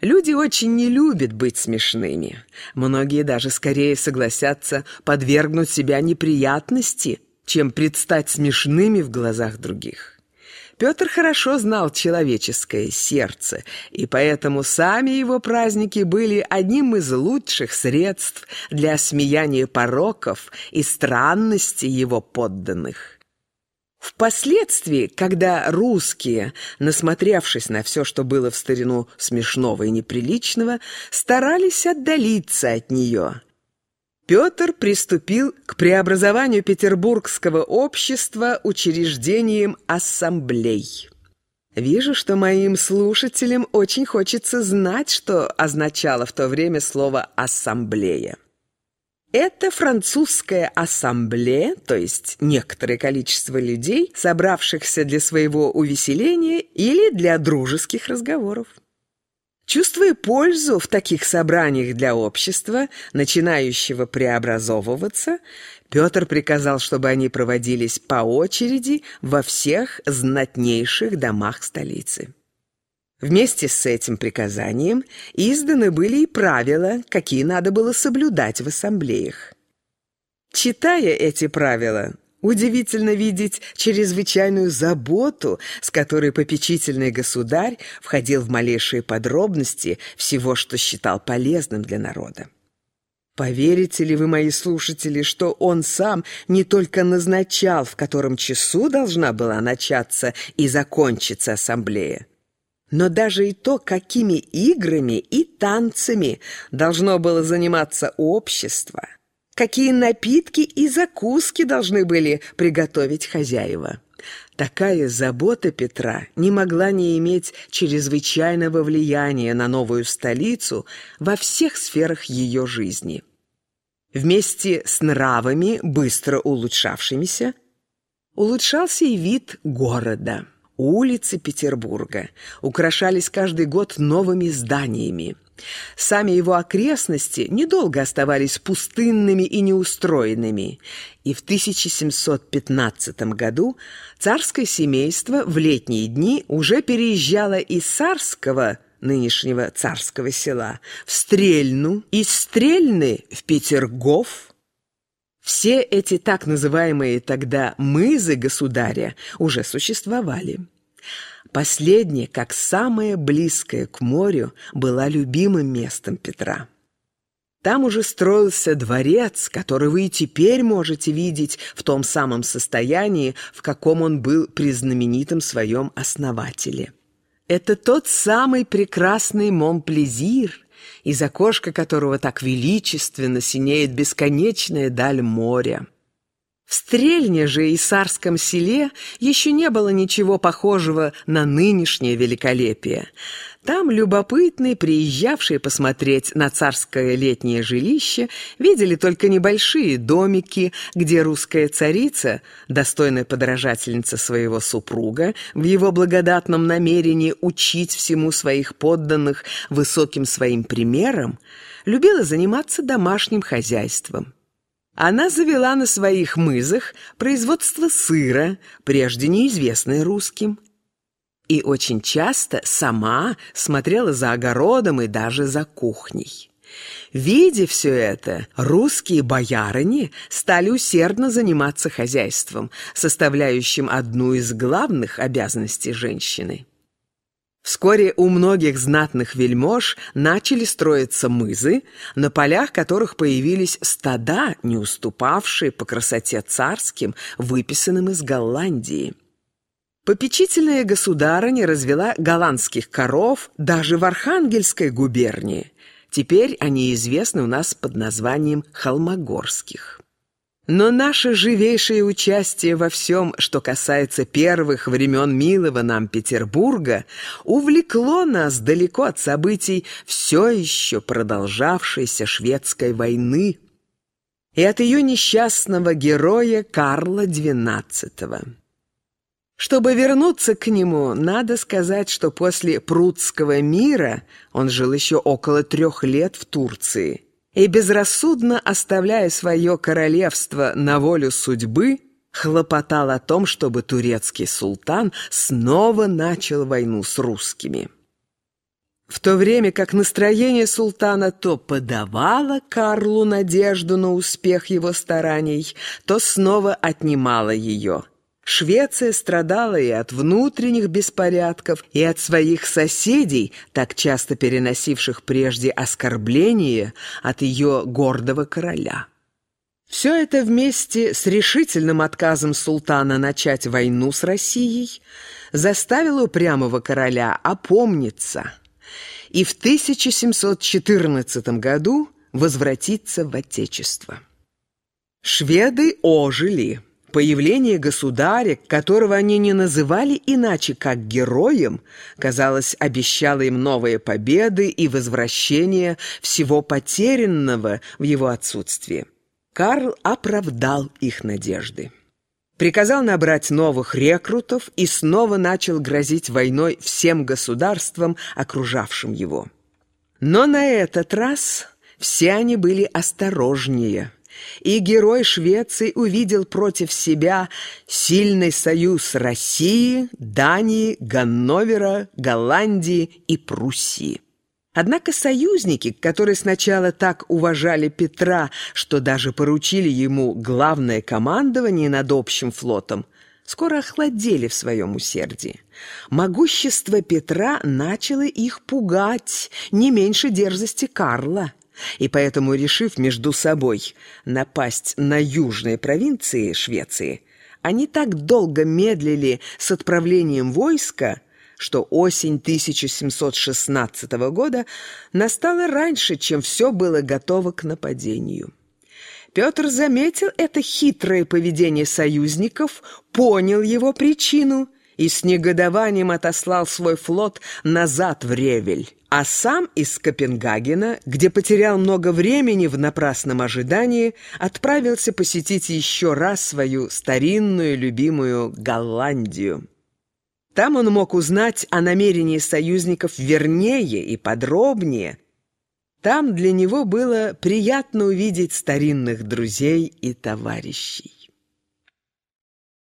Люди очень не любят быть смешными. Многие даже скорее согласятся подвергнуть себя неприятности, чем предстать смешными в глазах других. Петр хорошо знал человеческое сердце, и поэтому сами его праздники были одним из лучших средств для смеяния пороков и странностей его подданных. Впоследствии, когда русские, насмотревшись на все, что было в старину смешного и неприличного, старались отдалиться от нее, Петр приступил к преобразованию петербургского общества учреждением ассамблей. Вижу, что моим слушателям очень хочется знать, что означало в то время слово «ассамблея». Это французская ассамблея, то есть некоторое количество людей, собравшихся для своего увеселения или для дружеских разговоров. Чувствуя пользу в таких собраниях для общества, начинающего преобразовываться, Петр приказал, чтобы они проводились по очереди во всех знатнейших домах столицы. Вместе с этим приказанием изданы были и правила, какие надо было соблюдать в ассамблеях. Читая эти правила, удивительно видеть чрезвычайную заботу, с которой попечительный государь входил в малейшие подробности всего, что считал полезным для народа. Поверите ли вы, мои слушатели, что он сам не только назначал, в котором часу должна была начаться и закончиться ассамблея, но даже и то, какими играми и танцами должно было заниматься общество, какие напитки и закуски должны были приготовить хозяева. Такая забота Петра не могла не иметь чрезвычайного влияния на новую столицу во всех сферах ее жизни. Вместе с нравами, быстро улучшавшимися, улучшался и вид города – Улицы Петербурга украшались каждый год новыми зданиями. Сами его окрестности недолго оставались пустынными и неустроенными, и в 1715 году царское семейство в летние дни уже переезжало из Царского, нынешнего царского села, в Стрельну, из Стрельны в Петергоф, все эти так называемые тогда «мызы государя» уже существовали. Последняя, как самое близкое к морю, была любимым местом Петра. Там уже строился дворец, который вы и теперь можете видеть в том самом состоянии, в каком он был при знаменитом своем основателе. Это тот самый прекрасный Монплезир, из окошка которого так величественно синеет бесконечная даль моря. В Стрельне же и Сарском селе еще не было ничего похожего на нынешнее великолепие. Там любопытные, приезжавшие посмотреть на царское летнее жилище, видели только небольшие домики, где русская царица, достойная подражательница своего супруга, в его благодатном намерении учить всему своих подданных высоким своим примером, любила заниматься домашним хозяйством. Она завела на своих мызах производство сыра, прежде неизвестное русским. И очень часто сама смотрела за огородом и даже за кухней. Видя все это, русские боярыни стали усердно заниматься хозяйством, составляющим одну из главных обязанностей женщины. Вскоре у многих знатных вельмож начали строиться мызы, на полях которых появились стада, не уступавшие по красоте царским, выписанным из Голландии. Попечительная государыня развела голландских коров даже в Архангельской губернии. Теперь они известны у нас под названием холмогорских. Но наше живейшее участие во всем, что касается первых времен милого нам Петербурга, увлекло нас далеко от событий все еще продолжавшейся шведской войны и от ее несчастного героя Карла XII. Чтобы вернуться к нему, надо сказать, что после Прудского мира он жил еще около трех лет в Турции – и, безрассудно оставляя свое королевство на волю судьбы, хлопотал о том, чтобы турецкий султан снова начал войну с русскими. в то время как настроение султана то подавало Карлу надежду на успех его стараний, то снова отнимало ее. Швеция страдала и от внутренних беспорядков, и от своих соседей, так часто переносивших прежде оскорбления от ее гордого короля. Все это вместе с решительным отказом султана начать войну с Россией заставило упрямого короля опомниться и в 1714 году возвратиться в Отечество. Шведы ожили. Появление государя, которого они не называли иначе, как героем, казалось, обещало им новые победы и возвращение всего потерянного в его отсутствии. Карл оправдал их надежды. Приказал набрать новых рекрутов и снова начал грозить войной всем государствам, окружавшим его. Но на этот раз все они были осторожнее, и герой Швеции увидел против себя сильный союз России, Дании, Ганновера, Голландии и Пруссии. Однако союзники, которые сначала так уважали Петра, что даже поручили ему главное командование над общим флотом, скоро охладели в своем усердии. Могущество Петра начало их пугать не меньше дерзости Карла. И поэтому, решив между собой напасть на южные провинции Швеции, они так долго медлили с отправлением войска, что осень 1716 года настала раньше, чем все было готово к нападению. Петр заметил это хитрое поведение союзников, понял его причину и с негодованием отослал свой флот назад в Ревель, а сам из Копенгагена, где потерял много времени в напрасном ожидании, отправился посетить еще раз свою старинную любимую Голландию. Там он мог узнать о намерении союзников вернее и подробнее. Там для него было приятно увидеть старинных друзей и товарищей.